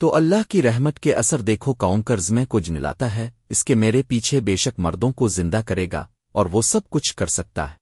تو اللہ کی رحمت کے اثر دیکھو کون قرض میں کچھ نلاتا ہے، اس کے میرے پیچھے بے شک مردوں کو زندہ کرے گا، اور وہ سب کچھ کر سکتا ہے۔